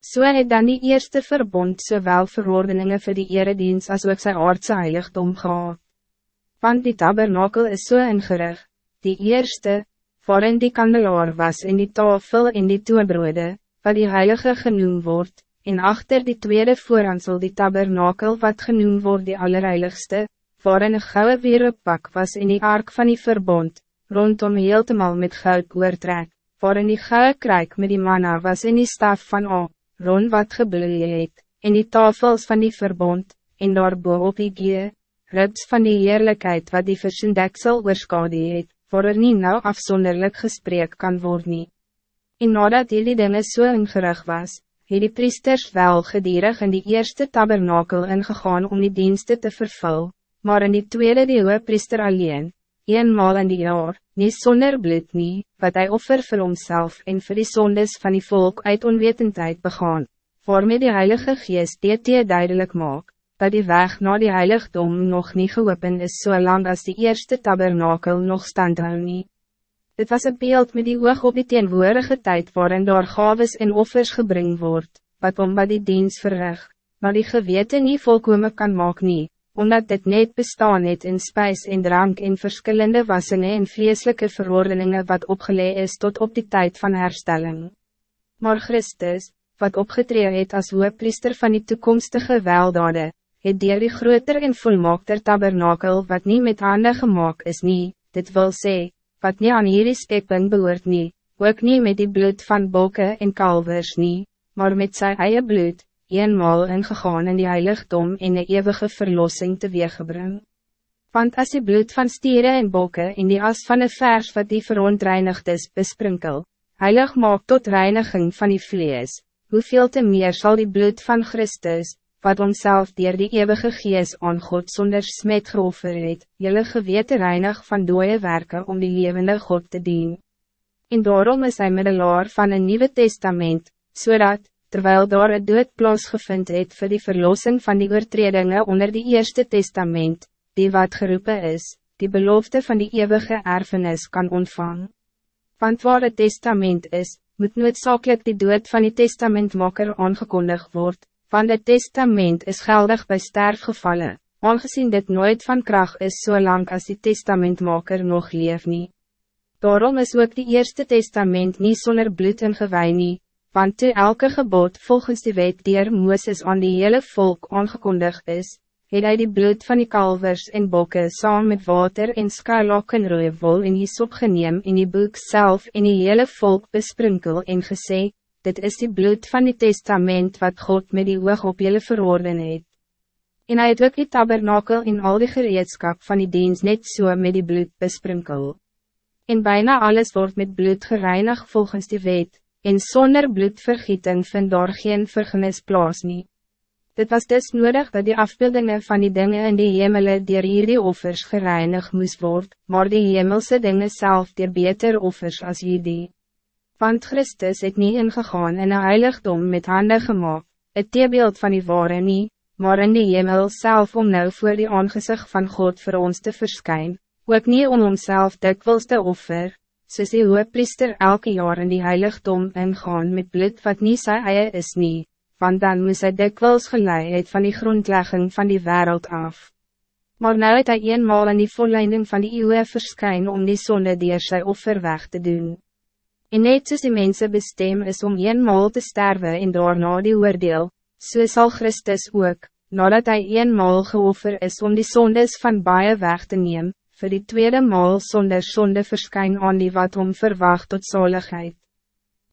So het dan die eerste verbond zowel verordeningen voor die eredienst als ook sy aardse heiligdom gehad. Want die tabernakel is so ingerig, die eerste, waarin die kandelaar was in die tafel en die toebrode, wat die heilige genoemd wordt, en achter die tweede voorhansel die tabernakel wat genoemd wordt die allerheiligste, waarin een gouden wereldpak was in die ark van die verbond, rondom heeltemal met goud oortrek, waarin die gouden kruik met die manna was in die staf van A, rond wat gebloeie het, en die tafels van die verbond, en daarboe op die gee, ribs van die heerlijkheid wat die versendeksel oorskade het, waar er nie nou afzonderlijk gesprek kan worden. nie. En nadat die dinge so ingerig was, het die priesters wel gedierig in die eerste tabernakel ingegaan om die diensten te vervullen, maar in die tweede die priester alleen, eenmaal in die jaar, niet zonder bloed nie, wat hij offer vir homself en vir die sondes van die volk uit onwetendheid begaan, waarmee die Heilige Geest dit duidelijk maak, dat die weg naar die heiligdom nog niet geopen is so lang als die eerste tabernakel nog stand hou nie. Dit was een beeld met die oog op die teenwoordige tijd waarin daar gaves en offers gebring word, wat om wat die dienst verrig, maar die gewete niet volkomen kan maak nie, omdat dit net bestaan het in spijs en drank en verschillende wassingen en vleeselijke verordeningen wat opgeleid is tot op die tijd van herstelling. Maar Christus, wat opgetreden het als priester van die toekomstige weldade, het dier die groter en volmaakter tabernakel wat niet met handen gemaakt is nie, dit wil sê, wat niet aan hierdie skepping behoort nie, ook niet met die bloed van bokken en kalvers nie, maar met zijn eie bloed, eenmaal ingegaan in die heiligdom en een eeuwige verlossing teweeggebring. Want als die bloed van stieren en bokken in die as van een vers wat die verontreinigd is besprinkel, heilig maakt tot reiniging van die vlees, hoeveel te meer zal die bloed van Christus, wat onszelf dier die eeuwige gees aan God zonder smet geoffer het, jylle gewete reinig van dooie werken om die levende God te dien. En daarom is hy middelaar van een nieuwe testament, zodat, terwijl daar het dood plaasgevind het vir die verlossing van die oortredinge onder die eerste testament, die wat geroepen is, die belofte van die eeuwige erfenis kan ontvangen. Want waar het testament is, moet noodzakelijk die dood van die testamentmaker aangekondigd worden van het testament is geldig bij sterfgevallen, aangezien dit nooit van kracht is zolang so als die testamentmaker nog leef nie. Daarom is ook die eerste testament niet zonder bloed en gewei nie, want toe elke gebod volgens die wet dier Mooses aan die hele volk aangekondigd is, het hy die bloed van die kalvers en bokken saam met water en skarlak en wol in die sop geneem in die boek zelf in die hele volk besprinkel en gesê, dit is die bloed van die testament wat God met die oog op jullie verorden het. En hij het ook die tabernakel in al die gereedskap van die dienst net so met die bloed besprinkel. En bijna alles wordt met bloed gereinigd volgens die wet, en zonder bloedvergieting vind daar geen vergenis plaas nie. Dit was dus nodig dat die afbeeldingen van die dingen in die hemelen dier hierdie offers gereinigd moest worden, maar die hemelse dingen zelf dier beter offers als hierdie want Christus het niet ingegaan in een heiligdom met handen gemaakt, het teebeeld van die ware nie, maar in die hemel zelf om nou voor die aangezicht van God voor ons te verschijnen, ook niet om homself dikwils te offer, soos die priester elke jaar in die heiligdom ingaan met bloed wat niet sy eie is nie, want dan moest hy dikwils geleid van die grondlegging van die wereld af. Maar nou het hy eenmaal in die volleiding van die eeuwe verskyn om die sonde dier sy offer weg te doen. En net soos die mense bestem is om eenmaal te sterven en daarna die oordeel, so sal Christus ook, nadat hij eenmaal geoffer is om die zondes van baie weg te nemen, voor die tweede maal zonder zonde verskyn aan die wat om verwacht tot zaligheid.